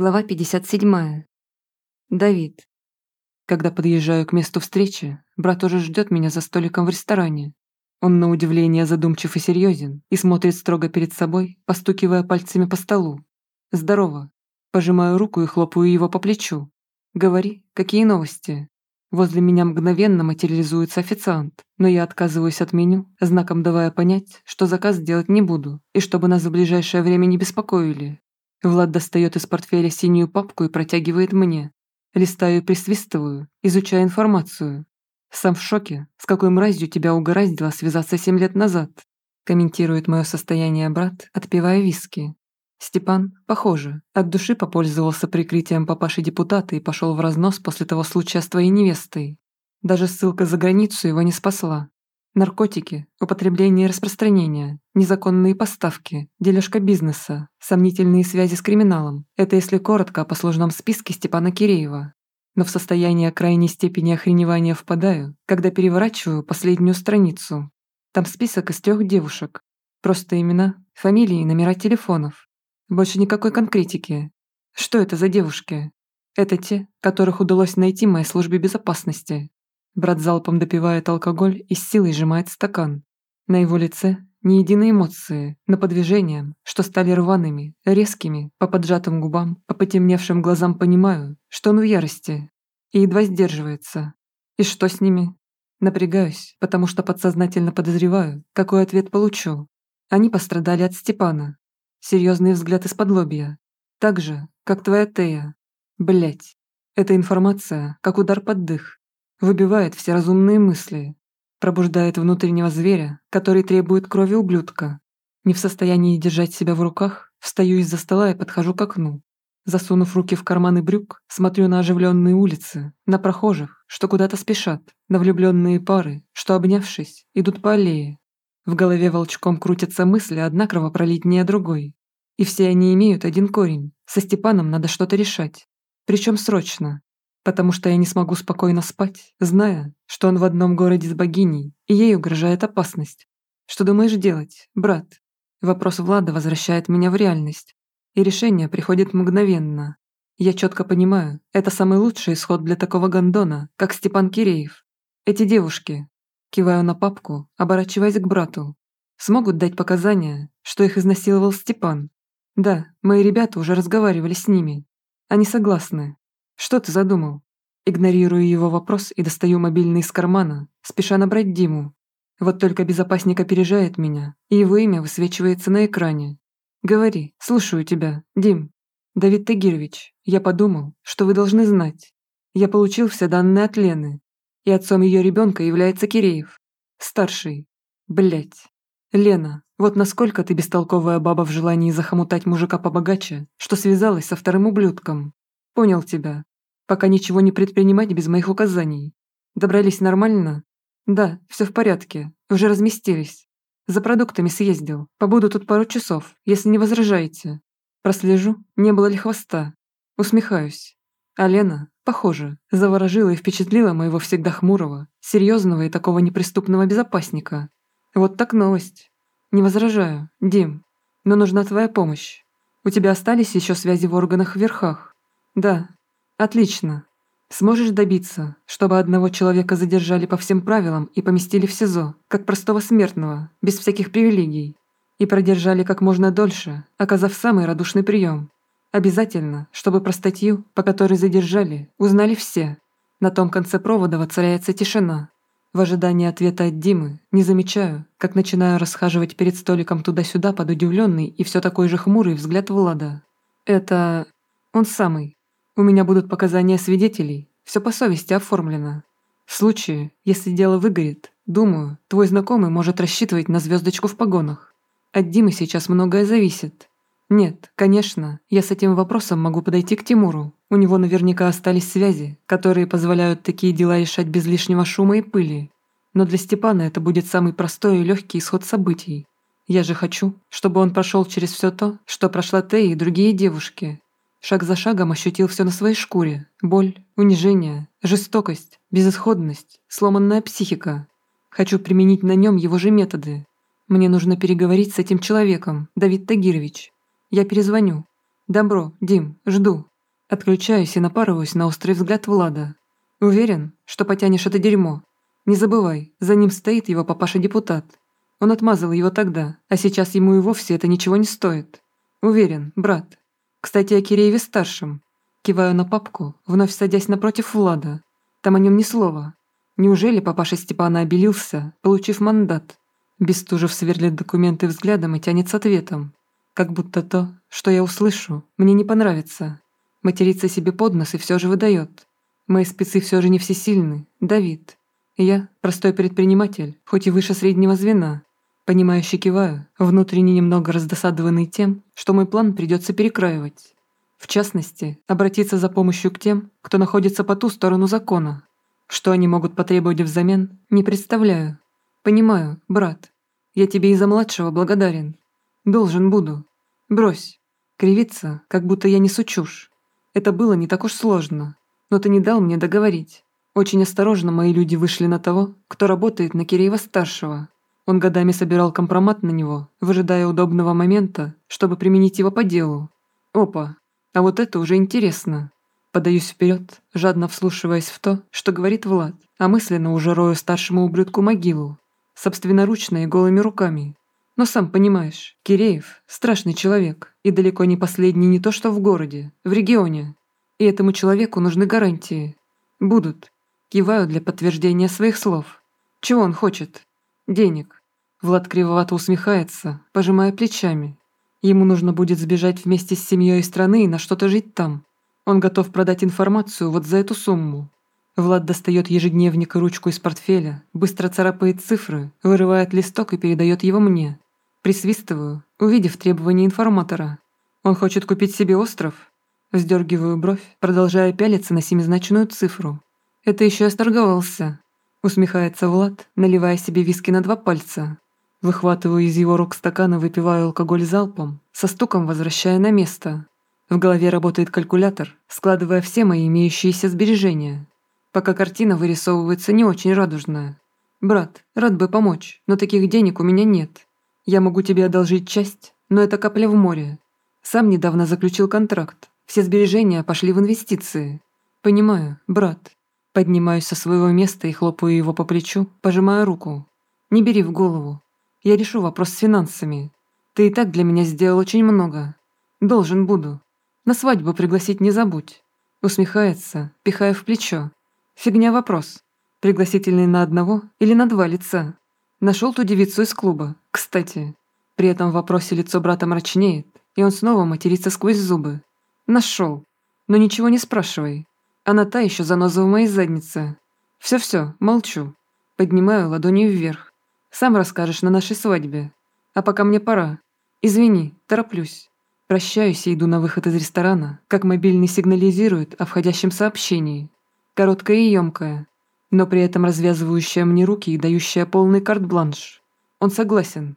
Глава 57. Давид. Когда подъезжаю к месту встречи, брат уже ждет меня за столиком в ресторане. Он на удивление задумчив и серьезен и смотрит строго перед собой, постукивая пальцами по столу. «Здорово». Пожимаю руку и хлопаю его по плечу. «Говори, какие новости?» Возле меня мгновенно материализуется официант, но я отказываюсь от меню, знаком давая понять, что заказ делать не буду и чтобы нас в ближайшее время не беспокоили. Влад достает из портфеля синюю папку и протягивает мне. Листаю и присвистываю, изучая информацию. Сам в шоке, с какой мразью тебя угораздило связаться семь лет назад. Комментирует мое состояние брат, отпивая виски. Степан, похоже, от души попользовался прикрытием папаши депутата и пошел в разнос после того случая с твоей невестой. Даже ссылка за границу его не спасла. Наркотики, употребление и распространение, незаконные поставки, дележка бизнеса, сомнительные связи с криминалом. Это если коротко о послужном списке Степана Киреева. Но в состояние крайней степени охреневания впадаю, когда переворачиваю последнюю страницу. Там список из трех девушек. Просто имена, фамилии и номера телефонов. Больше никакой конкретики. Что это за девушки? Это те, которых удалось найти моей службе безопасности. Брат залпом допивает алкоголь и с силой сжимает стакан. На его лице ни единой эмоции, но по движениям, что стали рваными, резкими, по поджатым губам, по потемневшим глазам понимаю, что он в ярости и едва сдерживается. И что с ними? Напрягаюсь, потому что подсознательно подозреваю, какой ответ получу. Они пострадали от Степана. Серьезный взгляд из-под лобья. Так же, как твоя Тея. Блять. Эта информация, как удар под дых выбивает все разумные мысли, пробуждает внутреннего зверя, который требует крови ублюдка. Не в состоянии держать себя в руках, встаю из-за стола и подхожу к окну. Засунув руки в карманы брюк, смотрю на оживленные улицы, на прохожих, что куда-то спешат, на влюбленные пары, что, обнявшись, идут по аллее. В голове волчком крутятся мысли, одна кровопролитнее другой. И все они имеют один корень. Со Степаном надо что-то решать. Причем срочно потому что я не смогу спокойно спать, зная, что он в одном городе с богиней, и ей угрожает опасность. Что думаешь делать, брат? Вопрос Влада возвращает меня в реальность, и решение приходит мгновенно. Я четко понимаю, это самый лучший исход для такого гондона, как Степан Киреев. Эти девушки, киваю на папку, оборачиваясь к брату, смогут дать показания, что их изнасиловал Степан. Да, мои ребята уже разговаривали с ними. Они согласны, «Что ты задумал?» Игнорирую его вопрос и достаю мобильный из кармана, спеша набрать Диму. Вот только безопасник опережает меня, и его имя высвечивается на экране. «Говори, слушаю тебя, Дим». «Давид Тагирович, я подумал, что вы должны знать. Я получил все данные от Лены, и отцом ее ребенка является Киреев. Старший. Блять. Лена, вот насколько ты бестолковая баба в желании захомутать мужика побогаче, что связалась со вторым ублюдком. Понял тебя. Пока ничего не предпринимать без моих указаний. Добрались нормально? Да, все в порядке. Уже разместились. За продуктами съездил. Побуду тут пару часов, если не возражаете. Прослежу, не было ли хвоста. Усмехаюсь. А Лена, похоже, заворожила и впечатлила моего всегда хмурого, серьезного и такого неприступного безопасника. Вот так новость. Не возражаю, Дим, но нужна твоя помощь. У тебя остались еще связи в органах в верхах? Да. Отлично. Сможешь добиться, чтобы одного человека задержали по всем правилам и поместили в СИЗО, как простого смертного, без всяких привилегий, и продержали как можно дольше, оказав самый радушный прием. Обязательно, чтобы про статью, по которой задержали, узнали все. На том конце провода воцаряется тишина. В ожидании ответа от Димы не замечаю, как начинаю расхаживать перед столиком туда-сюда под удивленный и все такой же хмурый взгляд Влада. Это... он самый. У меня будут показания свидетелей, все по совести оформлено. В случае, если дело выгорит, думаю, твой знакомый может рассчитывать на звездочку в погонах. От Димы сейчас многое зависит. Нет, конечно, я с этим вопросом могу подойти к Тимуру. У него наверняка остались связи, которые позволяют такие дела решать без лишнего шума и пыли. Но для Степана это будет самый простой и легкий исход событий. Я же хочу, чтобы он прошел через все то, что прошла Тея и другие девушки, Шаг за шагом ощутил все на своей шкуре. Боль, унижение, жестокость, безысходность, сломанная психика. Хочу применить на нем его же методы. Мне нужно переговорить с этим человеком, Давид Тагирович. Я перезвоню. Добро, Дим, жду. Отключаюсь и напарываюсь на острый взгляд Влада. Уверен, что потянешь это дерьмо. Не забывай, за ним стоит его папаша-депутат. Он отмазал его тогда, а сейчас ему и вовсе это ничего не стоит. Уверен, брат. Кстати, о Кирееве-старшем. Киваю на папку, вновь садясь напротив Влада. Там о нем ни слова. Неужели папаша Степана обелился, получив мандат? Бестужев сверлит документы взглядом и тянет с ответом. Как будто то, что я услышу, мне не понравится. Материться себе под нос и все же выдает. Мои спецы все же не всесильны, Давид. Я простой предприниматель, хоть и выше среднего звена. Понимающе киваю, внутренне немного раздосадованный тем, что мой план придется перекраивать. В частности, обратиться за помощью к тем, кто находится по ту сторону закона. Что они могут потребовать взамен, не представляю. Понимаю, брат. Я тебе из-за младшего благодарен. Должен буду. Брось. Кривиться, как будто я несу чушь. Это было не так уж сложно. Но ты не дал мне договорить. Очень осторожно мои люди вышли на того, кто работает на Киреева-старшего. Он годами собирал компромат на него, выжидая удобного момента, чтобы применить его по делу. Опа, а вот это уже интересно. Подаюсь вперед, жадно вслушиваясь в то, что говорит Влад, а мысленно уже рою старшему ублюдку могилу. Собственноручно и голыми руками. Но сам понимаешь, Киреев – страшный человек, и далеко не последний не то что в городе, в регионе. И этому человеку нужны гарантии. Будут, Киваю для подтверждения своих слов. Чего он хочет? Денег. Влад кривовато усмехается, пожимая плечами. Ему нужно будет сбежать вместе с семьей из страны и на что-то жить там. Он готов продать информацию вот за эту сумму. Влад достает ежедневник и ручку из портфеля, быстро царапает цифры, вырывает листок и передает его мне. Присвистываю, увидев требования информатора. Он хочет купить себе остров? Вздергиваю бровь, продолжая пялиться на семизначную цифру. Это еще я сторговался. Усмехается Влад, наливая себе виски на два пальца. Выхватываю из его рук стакан и выпиваю алкоголь залпом, со стуком возвращая на место. В голове работает калькулятор, складывая все мои имеющиеся сбережения. Пока картина вырисовывается не очень радужная. «Брат, рад бы помочь, но таких денег у меня нет. Я могу тебе одолжить часть, но это капля в море. Сам недавно заключил контракт. Все сбережения пошли в инвестиции. Понимаю, брат, Поднимаюсь со своего места и хлопаю его по плечу, пожимая руку. «Не бери в голову. Я решу вопрос с финансами. Ты и так для меня сделал очень много. Должен буду. На свадьбу пригласить не забудь». Усмехается, пихая в плечо. «Фигня вопрос. Пригласительный на одного или на два лица? Нашел ту девицу из клуба, кстати. При этом в вопросе лицо брата мрачнеет, и он снова матерится сквозь зубы. Нашел. Но ничего не спрашивай. Она та еще заноза в моей заднице. Все-все, молчу. Поднимаю ладони вверх. Сам расскажешь на нашей свадьбе. А пока мне пора. Извини, тороплюсь. Прощаюсь и иду на выход из ресторана, как мобильный сигнализирует о входящем сообщении. Короткое и емкое, но при этом развязывающее мне руки и дающее полный карт-бланш. Он согласен.